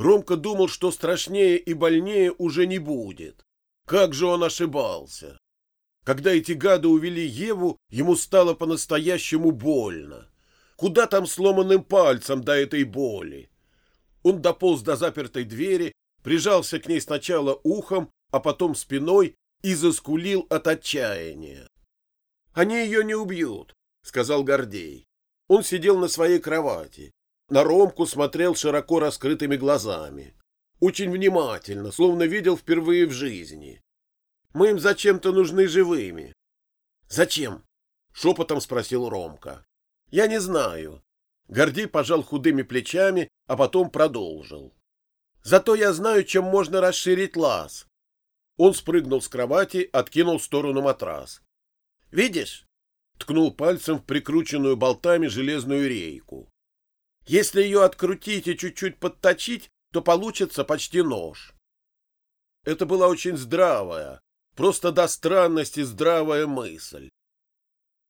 Ромка думал, что страшнее и больнее уже не будет. Как же он ошибался! Когда эти гады увели Еву, ему стало по-настоящему больно. Куда там сломанным пальцем до этой боли? Он дополз до запертой двери, прижался к ней сначала ухом, а потом спиной и заскулил от отчаяния. «Они ее не убьют», — сказал Гордей. Он сидел на своей кровати. На Ромку смотрел широко раскрытыми глазами. Очень внимательно, словно видел впервые в жизни. «Мы им зачем-то нужны живыми». «Зачем?» — шепотом спросил Ромка. «Я не знаю». Гордей пожал худыми плечами, а потом продолжил. «Зато я знаю, чем можно расширить лаз». Он спрыгнул с кровати, откинул в сторону матрас. «Видишь?» — ткнул пальцем в прикрученную болтами железную рейку. «Если ее открутить и чуть-чуть подточить, то получится почти нож». Это была очень здравая, просто до странности здравая мысль.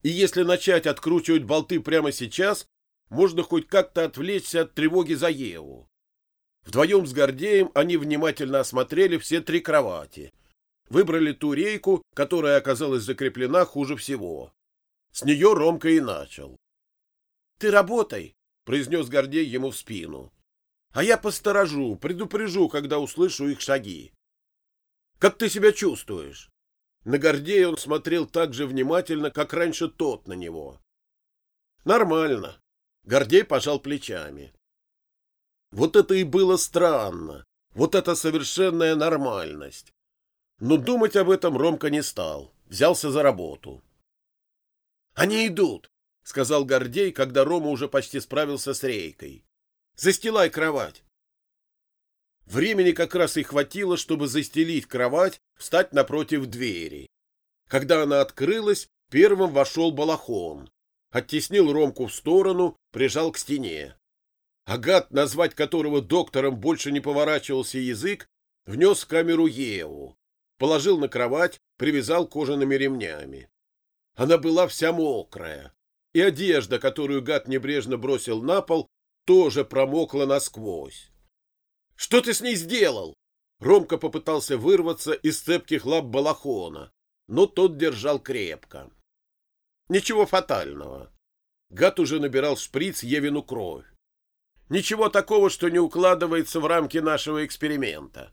И если начать откручивать болты прямо сейчас, можно хоть как-то отвлечься от тревоги за Еву. Вдвоем с Гордеем они внимательно осмотрели все три кровати. Выбрали ту рейку, которая оказалась закреплена хуже всего. С нее Ромка и начал. — Ты работай, — произнес Гордей ему в спину. — А я посторожу, предупрежу, когда услышу их шаги. — Как ты себя чувствуешь? На Гордея он смотрел так же внимательно, как раньше тот на него. — Нормально. Гордей пожал плечами. Вот это и было странно. Вот это совершенная нормальность. Но думать об этом Ромка не стал. Взялся за работу. «Они идут», — сказал Гордей, когда Рома уже почти справился с рейкой. «Застилай кровать». Времени как раз и хватило, чтобы застелить кровать, встать напротив двери. Когда она открылась, первым вошел Балахон. Оттеснил Ромку в сторону, прижал к стене. Агат, назвать которого доктором больше не поворачивался язык, внес в камеру Еву, положил на кровать, привязал кожаными ремнями. Она была вся мокрая, и одежда, которую гад небрежно бросил на пол, тоже промокла насквозь. — Что ты с ней сделал? Ромка попытался вырваться из цепких лап балахона, но тот держал крепко. Ничего фатального. Гад уже набирал шприц Евину кровь. Ничего такого, что не укладывается в рамки нашего эксперимента.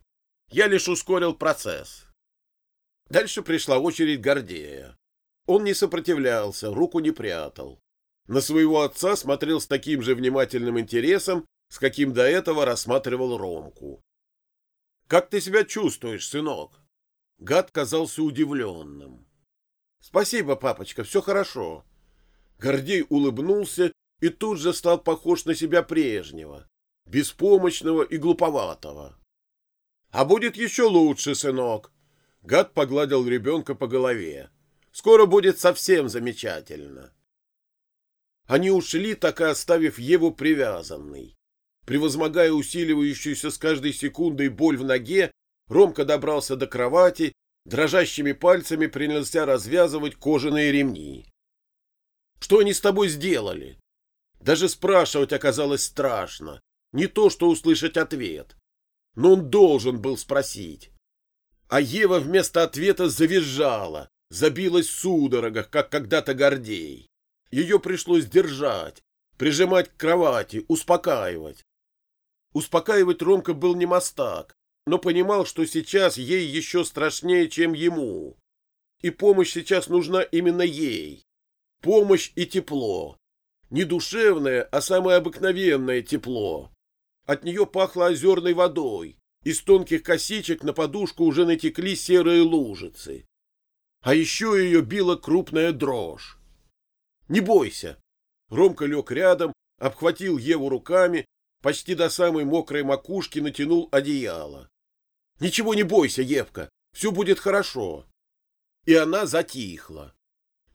Я лишь ускорил процесс. Дальше пришла очередь Гордея. Он не сопротивлялся, руку не прятал. На своего отца смотрел с таким же внимательным интересом, с каким до этого рассматривал Ромку. «Как ты себя чувствуешь, сынок?» Гад казался удивленным. «Спасибо, папочка, все хорошо». Гордей улыбнулся и тут же стал похож на себя прежнего, беспомощного и глуповатого. — А будет еще лучше, сынок. Гад погладил ребенка по голове. — Скоро будет совсем замечательно. Они ушли, так и оставив Еву привязанной. Превозмогая усиливающуюся с каждой секундой боль в ноге, Ромка добрался до кровати, дрожащими пальцами принялся развязывать кожаные ремни. — Что они с тобой сделали? Даже спрашивать оказалось страшно. Не то, что услышать ответ. Но он должен был спросить. А Ева вместо ответа завизжала, забилась в судорогах, как когда-то Гордей. Ее пришлось держать, прижимать к кровати, успокаивать. Успокаивать Ромка был не мастак, но понимал, что сейчас ей еще страшнее, чем ему. И помощь сейчас нужна именно ей. Помощь и тепло. Не душевное, а самое обыкновенное тепло. От нее пахло озерной водой. Из тонких косичек на подушку уже натекли серые лужицы. А еще ее била крупная дрожь. «Не бойся!» Ромка лег рядом, обхватил Еву руками, почти до самой мокрой макушки натянул одеяло. «Ничего не бойся, Евка, все будет хорошо!» И она затихла.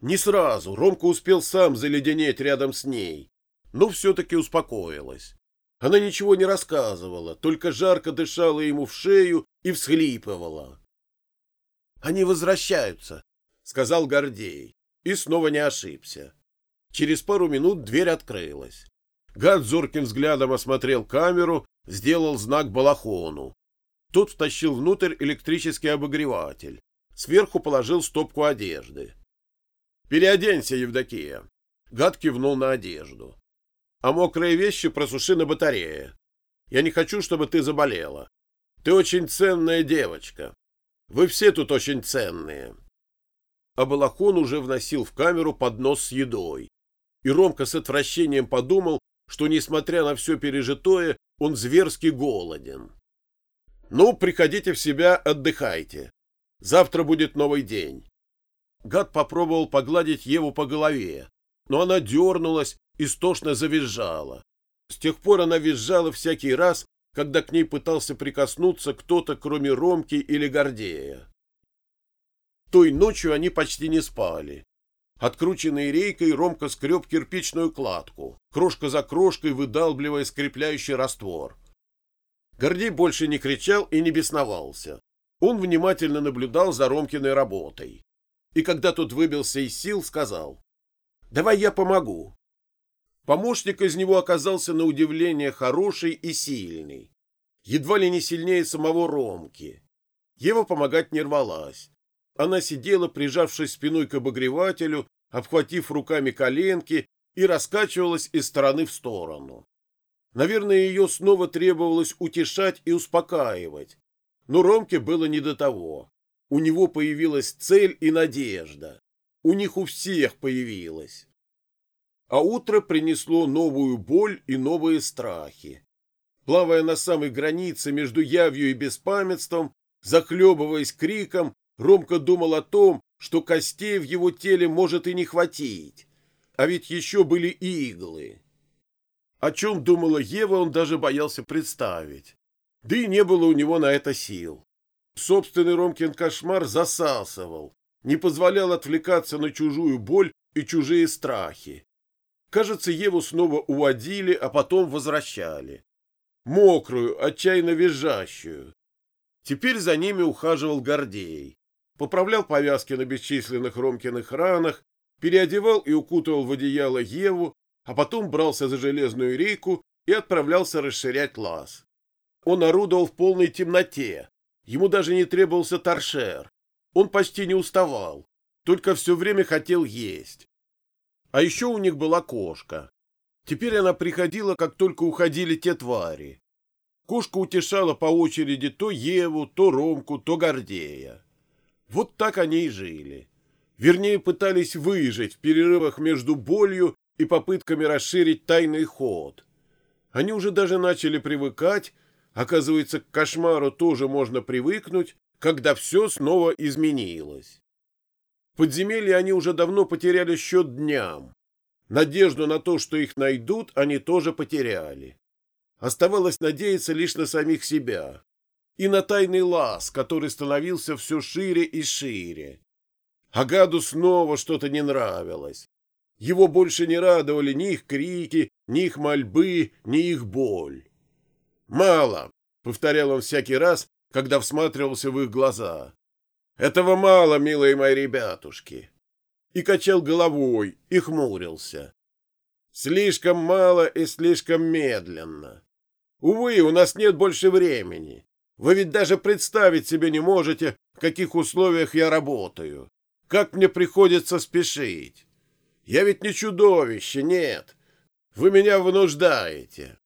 Не сразу, Ромка успел сам заледенеть рядом с ней, но все-таки успокоилась. Она ничего не рассказывала, только жарко дышала ему в шею и всхлипывала. «Они возвращаются», — сказал Гордей, и снова не ошибся. Через пару минут дверь открылась. Гад зорким взглядом осмотрел камеру, сделал знак Балахону. Тот втащил внутрь электрический обогреватель. Сверху положил стопку одежды. «Переоденься, Евдокия!» Гад кивнул на одежду. «А мокрые вещи просуши на батарее. Я не хочу, чтобы ты заболела. Ты очень ценная девочка. Вы все тут очень ценные». А уже вносил в камеру поднос с едой. И Ромка с отвращением подумал, что, несмотря на все пережитое, он зверски голоден. «Ну, приходите в себя, отдыхайте. Завтра будет новый день». Гад попробовал погладить Еву по голове, но она дернулась, истошно завизжала. С тех пор она визжала всякий раз, когда к ней пытался прикоснуться кто-то, кроме Ромки или Гордея. Той ночью они почти не спали. Открученной рейкой Ромка скреб кирпичную кладку, крошка за крошкой выдалбливая скрепляющий раствор. Гордей больше не кричал и не бесновался. Он внимательно наблюдал за Ромкиной работой. И когда тот выбился из сил, сказал, «Давай я помогу». Помощник из него оказался на удивление хороший и сильный. Едва ли не сильнее самого Ромки. Ева помогать не рвалась. Она сидела, прижавшись спиной к обогревателю, обхватив руками коленки и раскачивалась из стороны в сторону. Наверное, ее снова требовалось утешать и успокаивать. Но Ромке было не до того. У него появилась цель и надежда. У них у всех появилась. А утро принесло новую боль и новые страхи. Плавая на самой границе между явью и беспамятством, захлебываясь криком, Ромка думал о том, что костей в его теле может и не хватить. А ведь еще были иглы. О чем думала Ева, он даже боялся представить. Да и не было у него на это сил. Собственный Ромкин кошмар засасывал, не позволял отвлекаться на чужую боль и чужие страхи. Кажется, Еву снова уводили, а потом возвращали. Мокрую, отчаянно визжащую. Теперь за ними ухаживал Гордей поправлял повязки на бесчисленных Ромкиных ранах, переодевал и укутывал в одеяло Еву, а потом брался за железную рейку и отправлялся расширять лаз. Он орудовал в полной темноте, ему даже не требовался торшер. Он почти не уставал, только все время хотел есть. А еще у них была кошка. Теперь она приходила, как только уходили те твари. Кошка утешала по очереди то Еву, то Ромку, то Гордея. Вот так они и жили. Вернее, пытались выжить в перерывах между болью и попытками расширить тайный ход. Они уже даже начали привыкать, оказывается, к кошмару тоже можно привыкнуть, когда все снова изменилось. В подземелье они уже давно потеряли счет дням. Надежду на то, что их найдут, они тоже потеряли. Оставалось надеяться лишь на самих себя и на тайный лаз, который становился все шире и шире. Агаду снова что-то не нравилось. Его больше не радовали ни их крики, ни их мольбы, ни их боль. «Мало», — повторял он всякий раз, когда всматривался в их глаза. «Этого мало, милые мои ребятушки». И качал головой, и хмурился. «Слишком мало и слишком медленно. Увы, у нас нет больше времени. Вы ведь даже представить себе не можете, в каких условиях я работаю. Как мне приходится спешить. Я ведь не чудовище, нет. Вы меня вынуждаете.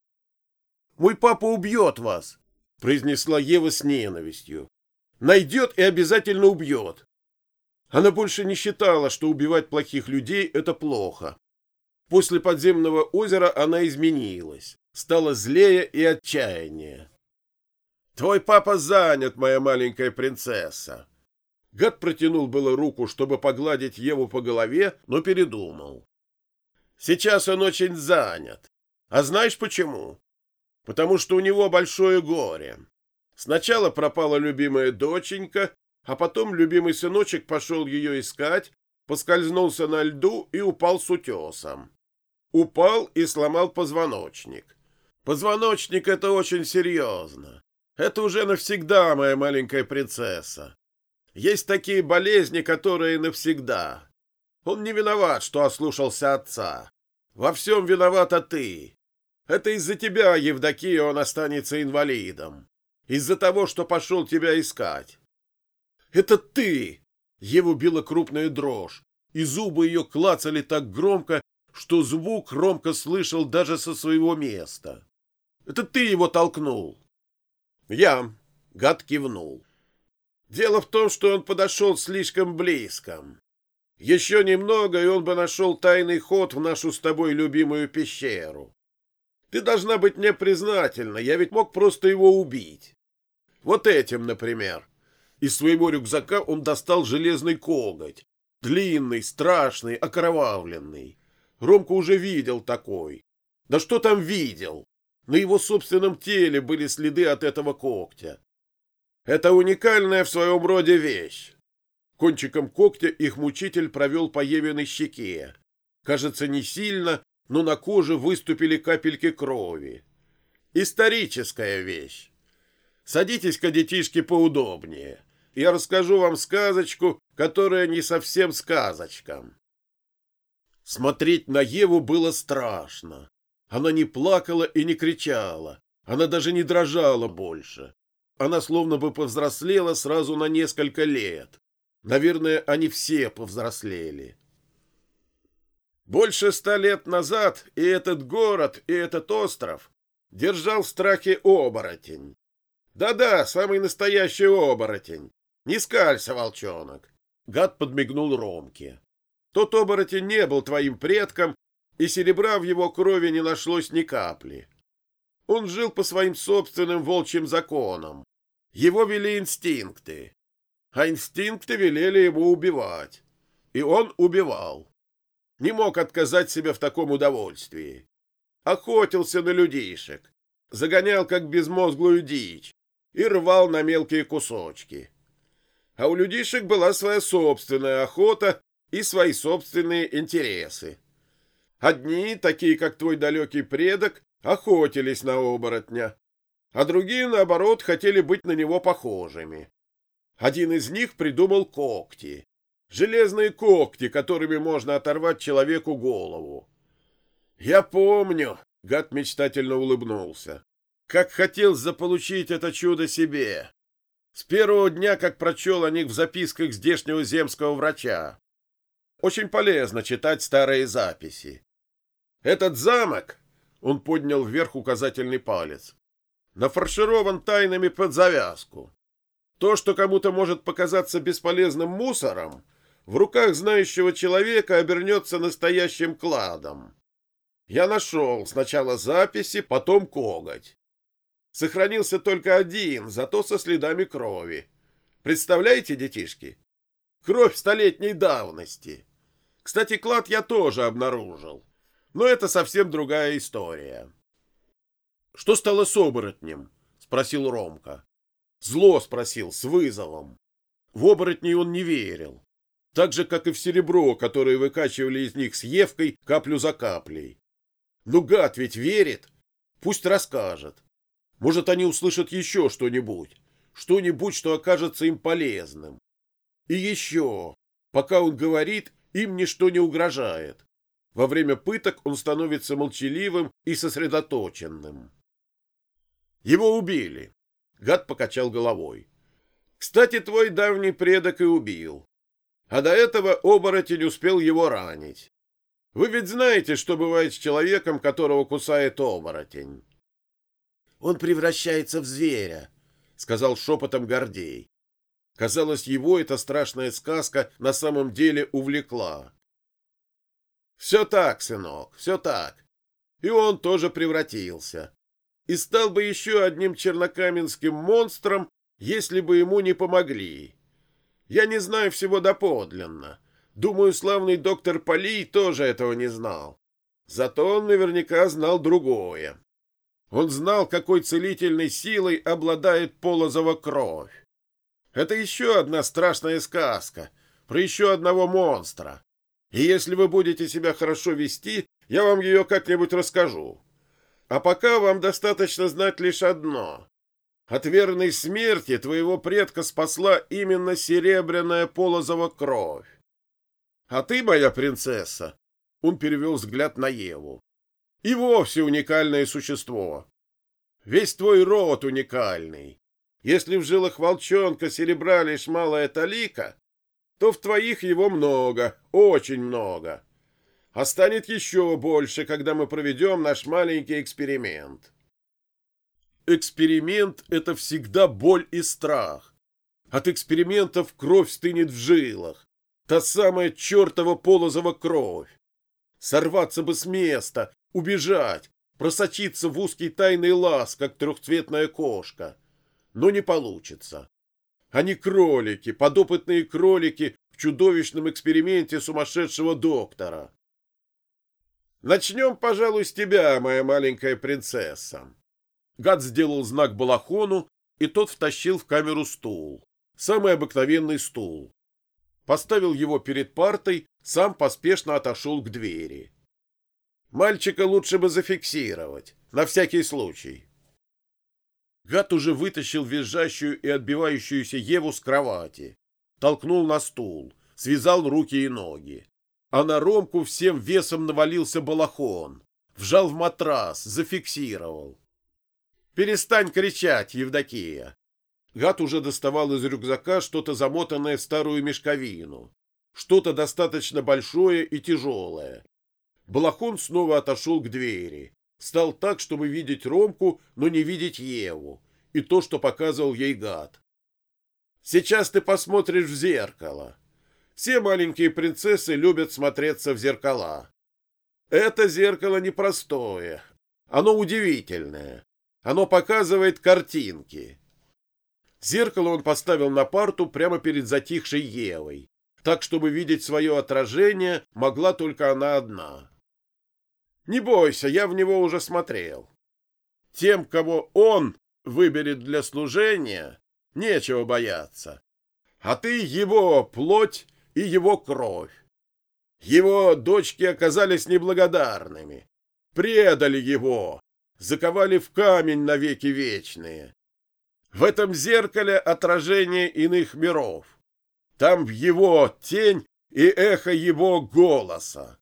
Мой папа убьет вас, произнесла Ева с ненавистью. Найдет и обязательно убьет. Она больше не считала, что убивать плохих людей — это плохо. После подземного озера она изменилась, стала злее и отчаяннее. Твой папа занят, моя маленькая принцесса. Гад протянул было руку, чтобы погладить Еву по голове, но передумал. Сейчас он очень занят. А знаешь почему? Потому что у него большое горе. Сначала пропала любимая доченька, а потом любимый сыночек пошел ее искать, поскользнулся на льду и упал с утесом. Упал и сломал позвоночник. Позвоночник — это очень серьезно. Это уже навсегда, моя маленькая принцесса. Есть такие болезни, которые навсегда. Он не виноват, что ослушался отца. Во всем виновата ты. Это из-за тебя, Евдокия, он останется инвалидом. Из-за того, что пошел тебя искать. Это ты! Еву била крупная дрожь, и зубы ее клацали так громко, что звук Ромка слышал даже со своего места. Это ты его толкнул. Я. Гад кивнул. Дело в том, что он подошел слишком близко. Еще немного, и он бы нашел тайный ход в нашу с тобой любимую пещеру. Ты должна быть мне признательна, я ведь мог просто его убить. Вот этим, например. Из своего рюкзака он достал железный коготь. Длинный, страшный, окровавленный. Ромка уже видел такой. Да что там видел? На его собственном теле были следы от этого когтя. Это уникальная в своем роде вещь. Кончиком когтя их мучитель провел по Евиной щеке. Кажется, не сильно, но на коже выступили капельки крови. Историческая вещь. Садитесь-ка, детишки, поудобнее. Я расскажу вам сказочку, которая не совсем сказочка. Смотреть на Еву было страшно. Она не плакала и не кричала. Она даже не дрожала больше. Она словно бы повзрослела сразу на несколько лет. Наверное, они все повзрослели. Больше ста лет назад и этот город, и этот остров держал в страхе оборотень. Да-да, самый настоящий оборотень. Не скалься, волчонок. Гад подмигнул Ромке. Тот оборотень не был твоим предком, и серебра в его крови не нашлось ни капли. Он жил по своим собственным волчьим законам. Его вели инстинкты. А инстинкты велели ему убивать. И он убивал не мог отказать себе в таком удовольствии. Охотился на людишек, загонял как безмозглую дичь и рвал на мелкие кусочки. А у людишек была своя собственная охота и свои собственные интересы. Одни, такие как твой далекий предок, охотились на оборотня, а другие, наоборот, хотели быть на него похожими. Один из них придумал когти, Железные когти, которыми можно оторвать человеку голову. Я помню, гад мечтательно улыбнулся, как хотел заполучить это чудо себе. С первого дня, как прочел о них в записках здешнего земского врача. Очень полезно читать старые записи. Этот замок, он поднял вверх указательный палец, нафарширован тайнами под завязку. То, что кому-то может показаться бесполезным мусором, в руках знающего человека обернется настоящим кладом. Я нашел сначала записи, потом коготь. Сохранился только один, зато со следами крови. Представляете, детишки? Кровь столетней давности. Кстати, клад я тоже обнаружил. Но это совсем другая история. — Что стало с оборотнем? — спросил Ромка. Зло спросил, с вызовом. В оборотней он не верил так же, как и в серебро, которое выкачивали из них с Евкой каплю за каплей. Ну, гад ведь верит. Пусть расскажет. Может, они услышат еще что-нибудь. Что-нибудь, что окажется им полезным. И еще. Пока он говорит, им ничто не угрожает. Во время пыток он становится молчаливым и сосредоточенным. Его убили. Гад покачал головой. Кстати, твой давний предок и убил а до этого оборотень успел его ранить. Вы ведь знаете, что бывает с человеком, которого кусает оборотень. — Он превращается в зверя, — сказал шепотом Гордей. Казалось, его эта страшная сказка на самом деле увлекла. — Все так, сынок, все так. И он тоже превратился. И стал бы еще одним чернокаменским монстром, если бы ему не помогли. Я не знаю всего доподлинно. Думаю, славный доктор Полий тоже этого не знал. Зато он наверняка знал другое. Он знал, какой целительной силой обладает полозова кровь. Это еще одна страшная сказка про еще одного монстра. И если вы будете себя хорошо вести, я вам ее как-нибудь расскажу. А пока вам достаточно знать лишь одно. От верной смерти твоего предка спасла именно серебряная полозова кровь. А ты, моя принцесса, он перевел взгляд на Еву. И вовсе уникальное существо. Весь твой род уникальный. Если в жилах волчонка серебра лишь малая талика, то в твоих его много, очень много. А станет еще больше, когда мы проведем наш маленький эксперимент. Эксперимент — это всегда боль и страх. От экспериментов кровь стынет в жилах. Та самая чертова полозова кровь. Сорваться бы с места, убежать, просочиться в узкий тайный лаз, как трехцветная кошка. Но не получится. Они кролики, подопытные кролики в чудовищном эксперименте сумасшедшего доктора. Начнем, пожалуй, с тебя, моя маленькая принцесса. Гад сделал знак Балахону, и тот втащил в камеру стул. Самый обыкновенный стул. Поставил его перед партой, сам поспешно отошел к двери. Мальчика лучше бы зафиксировать, на всякий случай. Гад уже вытащил визжащую и отбивающуюся Еву с кровати, толкнул на стул, связал руки и ноги. А на Ромку всем весом навалился балахон, вжал в матрас, зафиксировал. «Перестань кричать, Евдокия!» Гад уже доставал из рюкзака что-то замотанное в старую мешковину, что-то достаточно большое и тяжелое, Балахон снова отошел к двери. Стал так, чтобы видеть Ромку, но не видеть Еву. И то, что показывал ей гад. Сейчас ты посмотришь в зеркало. Все маленькие принцессы любят смотреться в зеркала. Это зеркало непростое. Оно удивительное. Оно показывает картинки. Зеркало он поставил на парту прямо перед затихшей Евой, так, чтобы видеть свое отражение могла только она одна. Не бойся, я в него уже смотрел. Тем, кого он выберет для служения, нечего бояться. А ты его плоть и его кровь. Его дочки оказались неблагодарными, предали его, заковали в камень навеки вечные. В этом зеркале отражение иных миров. Там в его тень и эхо его голоса.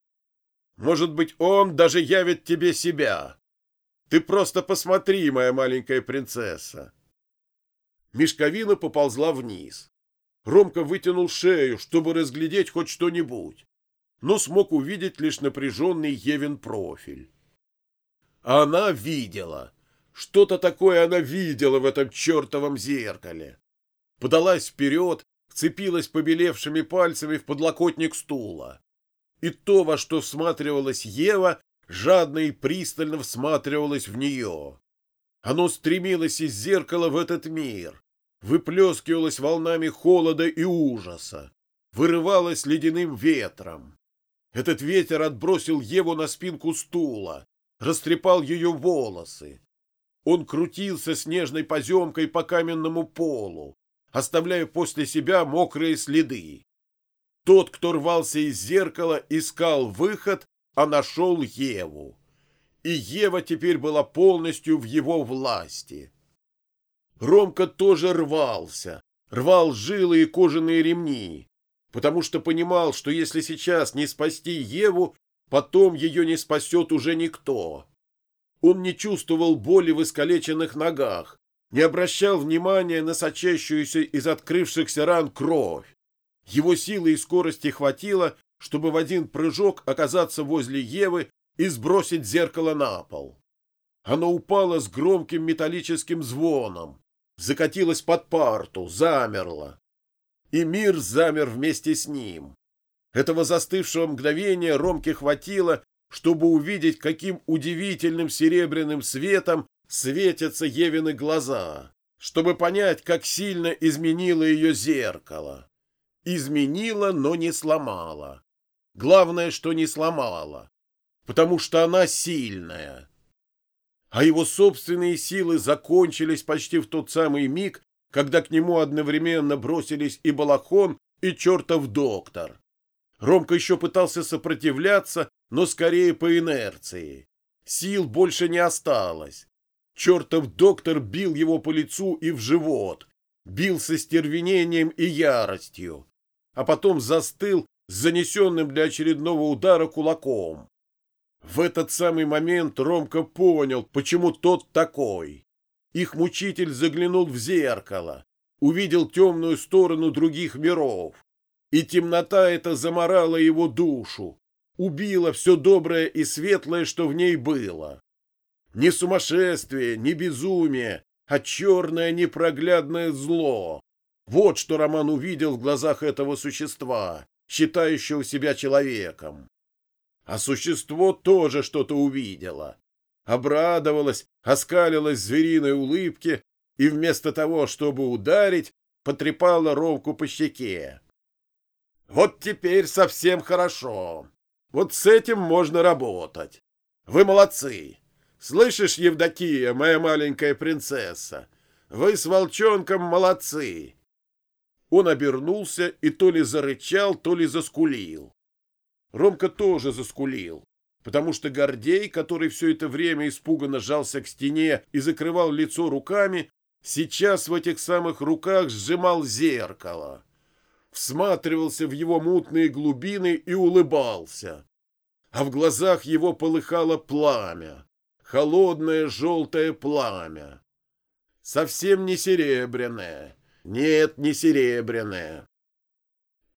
Может быть, он даже явит тебе себя. Ты просто посмотри, моя маленькая принцесса. Мешковина поползла вниз. Ромка вытянул шею, чтобы разглядеть хоть что-нибудь, но смог увидеть лишь напряженный Евин профиль. Она видела. Что-то такое она видела в этом чертовом зеркале. Подалась вперед, вцепилась побелевшими пальцами в подлокотник стула и то, во что всматривалась Ева, жадно и пристально всматривалась в нее. Оно стремилось из зеркала в этот мир, выплескивалось волнами холода и ужаса, вырывалось ледяным ветром. Этот ветер отбросил Еву на спинку стула, растрепал ее волосы. Он крутился снежной поземкой по каменному полу, оставляя после себя мокрые следы. Тот, кто рвался из зеркала, искал выход, а нашел Еву. И Ева теперь была полностью в его власти. Ромка тоже рвался, рвал жилы и кожаные ремни, потому что понимал, что если сейчас не спасти Еву, потом ее не спасет уже никто. Он не чувствовал боли в искалеченных ногах, не обращал внимания на сочащуюся из открывшихся ран кровь. Его силы и скорости хватило, чтобы в один прыжок оказаться возле Евы и сбросить зеркало на пол. Оно упало с громким металлическим звоном, закатилось под парту, замерло. И мир замер вместе с ним. Этого застывшего мгновения Ромке хватило, чтобы увидеть, каким удивительным серебряным светом светятся Евины глаза, чтобы понять, как сильно изменило ее зеркало. Изменила, но не сломала. Главное, что не сломала, потому что она сильная. А его собственные силы закончились почти в тот самый миг, когда к нему одновременно бросились и Балахон, и чертов доктор. Ромка еще пытался сопротивляться, но скорее по инерции. Сил больше не осталось. Чертов доктор бил его по лицу и в живот, бил со стервенением и яростью а потом застыл с занесенным для очередного удара кулаком. В этот самый момент Ромка понял, почему тот такой. Их мучитель заглянул в зеркало, увидел темную сторону других миров, и темнота эта заморала его душу, убила все доброе и светлое, что в ней было. Не сумасшествие, не безумие, а черное непроглядное зло. Вот что Роман увидел в глазах этого существа, считающего себя человеком. А существо тоже что-то увидело. Обрадовалось, оскалилось звериной улыбке и вместо того, чтобы ударить, потрепало Ромку по щеке. Вот теперь совсем хорошо. Вот с этим можно работать. Вы молодцы. Слышишь, Евдокия, моя маленькая принцесса? Вы с волчонком молодцы. Он обернулся и то ли зарычал, то ли заскулил. Ромка тоже заскулил, потому что Гордей, который все это время испуганно жался к стене и закрывал лицо руками, сейчас в этих самых руках сжимал зеркало. Всматривался в его мутные глубины и улыбался. А в глазах его полыхало пламя, холодное желтое пламя. Совсем не серебряное, нет, не серебряное,